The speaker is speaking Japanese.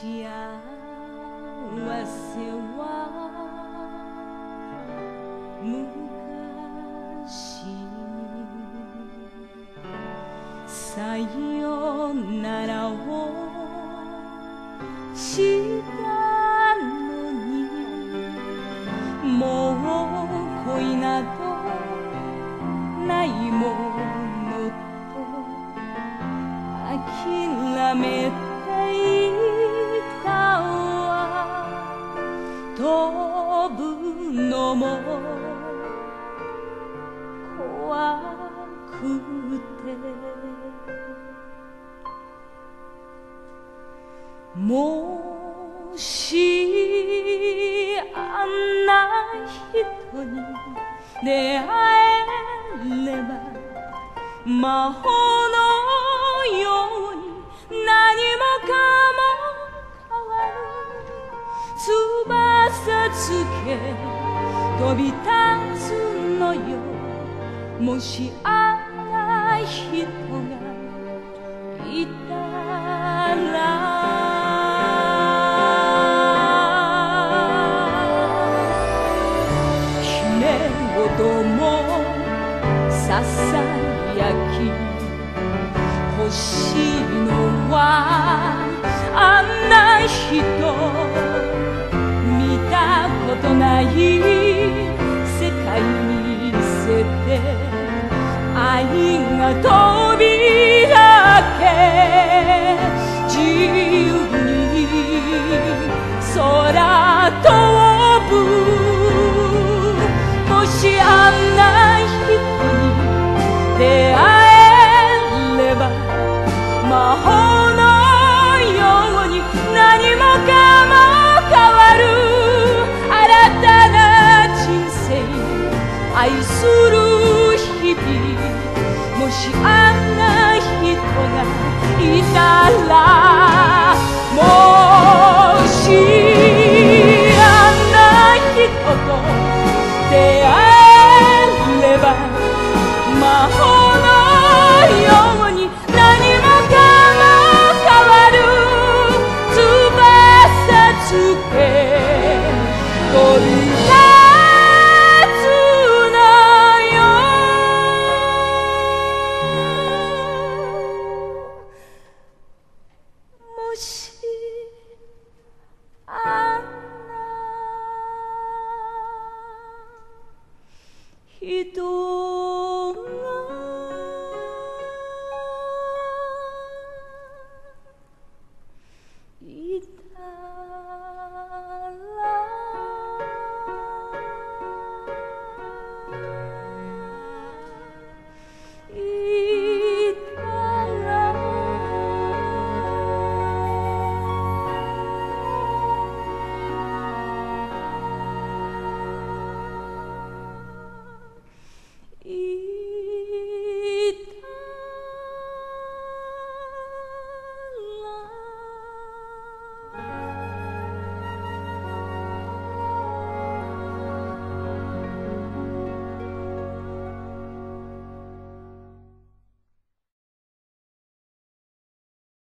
幸せは昔さよならをしたのにもう恋などないものと諦めて飛ぶのも怖くて。もしあんな人に出会えれば魔法のようつけ飛び立つのよもしあんな人がいたら姫音もささやき欲しいのはて愛が飛びだけ自由に空飛ぶ。もしあんな人に出会えれば魔法のように何もかも変わる。新たな人生愛する。e tu